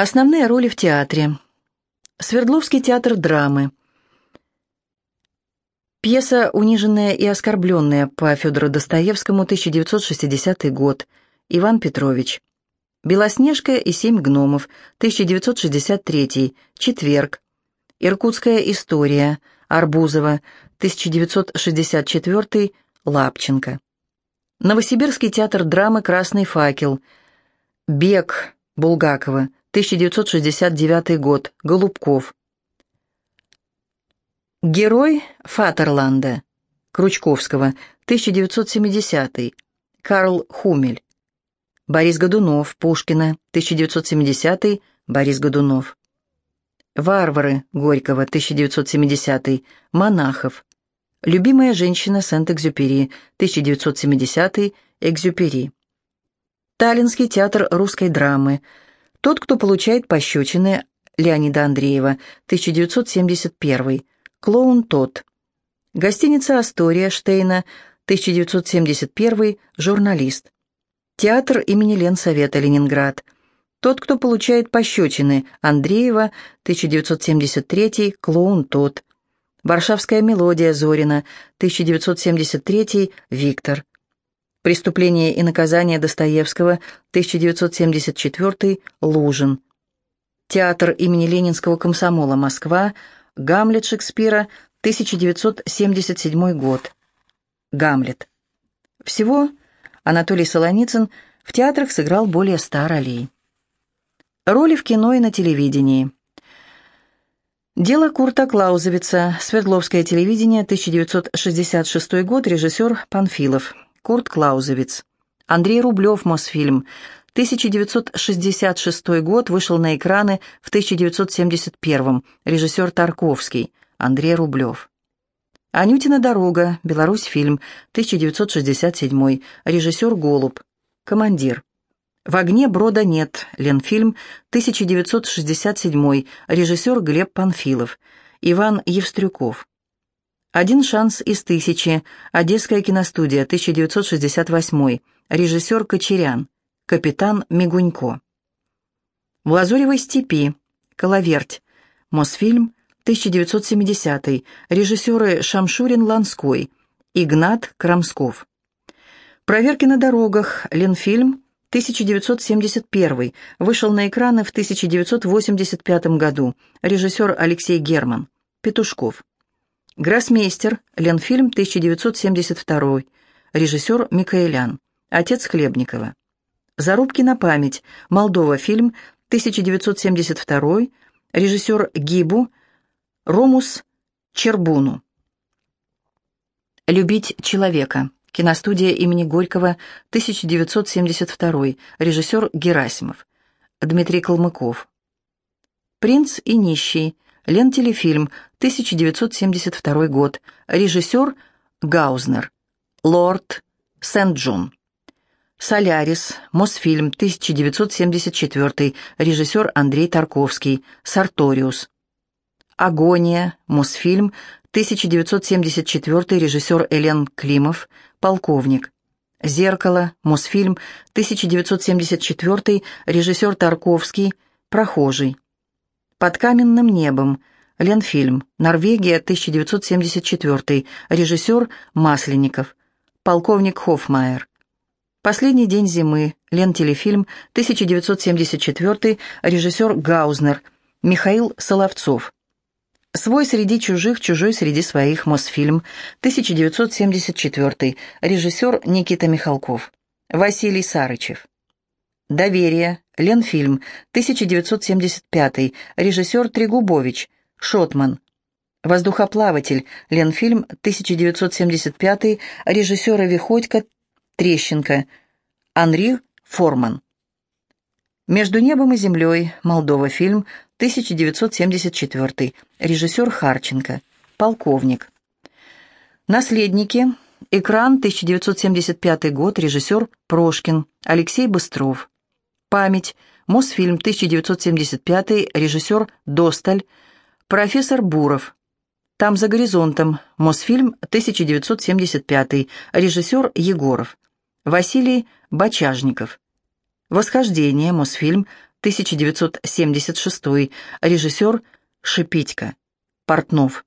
Основные роли в театре. Свердловский театр драмы. Пьеса «Униженная и оскорбленная» по Федору Достоевскому, 1960 год. Иван Петрович. «Белоснежка и семь гномов», 1963. Четверг. Иркутская история. Арбузова, 1964. Лапченко. Новосибирский театр драмы «Красный факел». Бег Булгакова, 1969 год. Голубков. Герой Фатерланда. Кручковского, 1970 Карл Хумель. Борис Годунов. Пушкина, 1970 Борис Годунов. Варвары. Горького, 1970 Монахов. Любимая женщина Сент-Экзюпери, 1970 Экзюпери. Таллинский театр русской драмы. Тот, кто получает пощечины Леонида Андреева, 1971 Клоун тот. Гостиница «Астория» Штейна, 1971 Журналист. Театр имени Ленсовета, Ленинград. Тот, кто получает пощечины Андреева, 1973 Клоун тот. Варшавская мелодия Зорина, 1973 Виктор. Преступление и наказание Достоевского, 1974 Лужин. Театр имени Ленинского комсомола Москва, Гамлет Шекспира, 1977 год. Гамлет. Всего Анатолий Солоницын в театрах сыграл более ста ролей. Роли в кино и на телевидении. Дело Курта Клаузовица. Свердловское телевидение, 1966 год. Режиссер Панфилов. Курт Клаузовиц. Андрей Рублев. Мосфильм. 1966 год вышел на экраны в 1971 режиссер Тарковский, Андрей Рублев. «Анютина дорога», Беларусь фильм, 1967 режиссер Голуб, командир. «В огне брода нет», Ленфильм, 1967 режиссер Глеб Панфилов, Иван Евстрюков. «Один шанс из тысячи», Одесская киностудия, 1968 режиссер Кочерян, Капитан Мигунько. В Лазуревой степи. Коловерть. Мосфильм. 1970 Режиссеры Шамшурин-Ланской. Игнат Крамсков. Проверки на дорогах. Ленфильм. 1971 Вышел на экраны в 1985 году. Режиссер Алексей Герман. Петушков. Гроссмейстер. Ленфильм. 1972 Режиссер Микаэлян. Отец Хлебникова. «Зарубки на память», Молдова, фильм, 1972, режиссер Гибу, Ромус Чербуну. «Любить человека», киностудия имени Горького, 1972, режиссер Герасимов, Дмитрий Калмыков. «Принц и нищий», Лентелефильм, 1972 год, режиссер Гаузнер, Лорд Сент-Джон. «Солярис», Мосфильм, 1974, режиссер Андрей Тарковский, «Сарториус». «Агония», Мосфильм, 1974, режиссер Элен Климов, «Полковник». «Зеркало», Мосфильм, 1974, режиссер Тарковский, «Прохожий». «Под каменным небом», Ленфильм, Норвегия, 1974, режиссер Масленников, полковник Хоффмайер. «Последний день зимы», Лентелефильм, 1974, режиссер Гаузнер, Михаил Соловцов. «Свой среди чужих, чужой среди своих», Мосфильм, 1974, режиссер Никита Михалков. Василий Сарычев. «Доверие», Ленфильм, 1975, режиссер Трегубович, Шотман. «Воздухоплаватель», Ленфильм, 1975, режиссера Виходько, Трещенко, Анри Форман. «Между небом и землей», Молдова, фильм, 1974, режиссер Харченко, полковник. «Наследники», экран, 1975 год, режиссер Прошкин, Алексей Быстров. «Память», Мосфильм, 1975, режиссер Досталь, профессор Буров. «Там за горизонтом», Мосфильм, 1975, режиссер Егоров. Василий Бочажников. «Восхождение», Мосфильм, 1976, режиссер Шипитько, Портнов.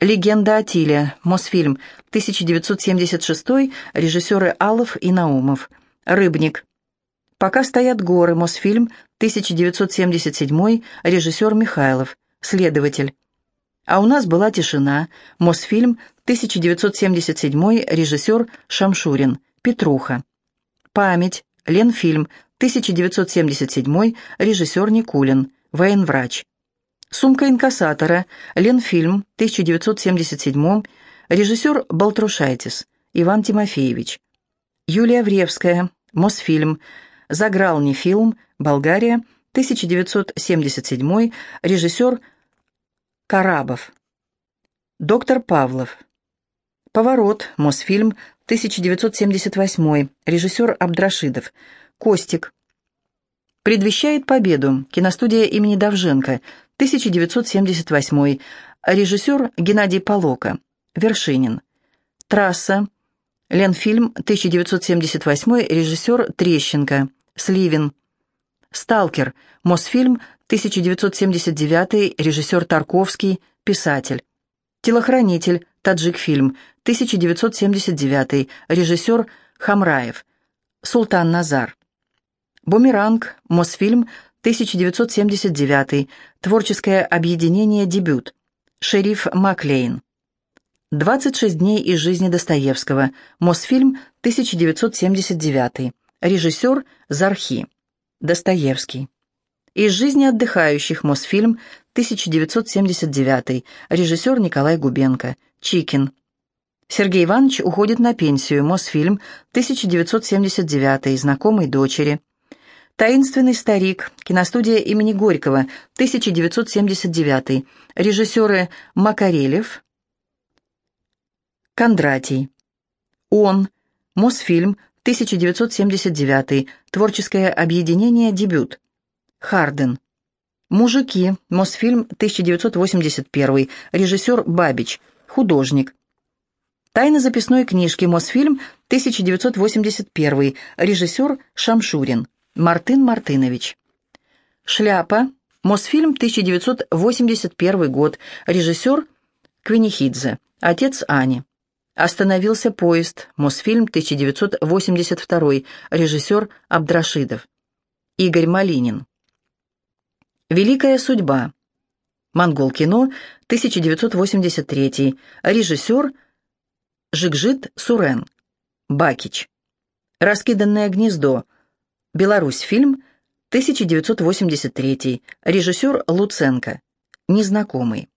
«Легенда о Тиле», Мосфильм, 1976, режиссеры Алов и Наумов. «Рыбник». «Пока стоят горы», Мосфильм, 1977, режиссер Михайлов. «Следователь». «А у нас была тишина», Мосфильм, 1977, режиссер Шамшурин. «Петруха». «Память», Ленфильм, 1977, режиссер Никулин. Военврач. «Сумка инкассатора», Ленфильм, 1977, режиссер Балтрушайтис, Иван Тимофеевич. Юлия Вревская, Мосфильм, «Заграл не фильм», Болгария, 1977, режиссер Карабов. Доктор Павлов. «Поворот», Мосфильм, 1978, режиссер Абдрашидов. Костик. «Предвещает победу», киностудия имени Давженко, 1978, режиссер Геннадий Полока, Вершинин. «Трасса», Ленфильм, 1978, режиссер Трещенко, Сливин. «Сталкер», Мосфильм, 1979, режиссер Тарковский, писатель. «Телохранитель», Таджикфильм, 1979, режиссер Хамраев, Султан Назар. «Бумеранг», Мосфильм, 1979, творческое объединение «Дебют», шериф Маклейн. «26 дней из жизни Достоевского», Мосфильм, 1979, режиссер Зархи, Достоевский. «Из жизни отдыхающих», Мосфильм, 1979, режиссер Николай Губенко, Чикин. Сергей Иванович уходит на пенсию, Мосфильм, 1979, знакомый дочери. «Таинственный старик», киностудия имени Горького, 1979, режиссеры Макарелев, Кондратий. «Он», Мосфильм, 1979, творческое объединение «Дебют», Харден. «Мужики», Мосфильм, 1981, режиссер Бабич, художник. «Тайна записной книжки», Мосфильм, 1981, режиссер Шамшурин. Мартын Мартынович. «Шляпа», Мосфильм, 1981 год, режиссер Квинихидзе, отец Ани. «Остановился поезд», Мосфильм, 1982, режиссер Абдрашидов. Игорь Малинин. «Великая судьба», Монгол кино, 1983, режиссер Жигжит Сурен, Бакич. «Раскиданное гнездо», Беларусь фильм 1983. Режиссер Луценко. Незнакомый.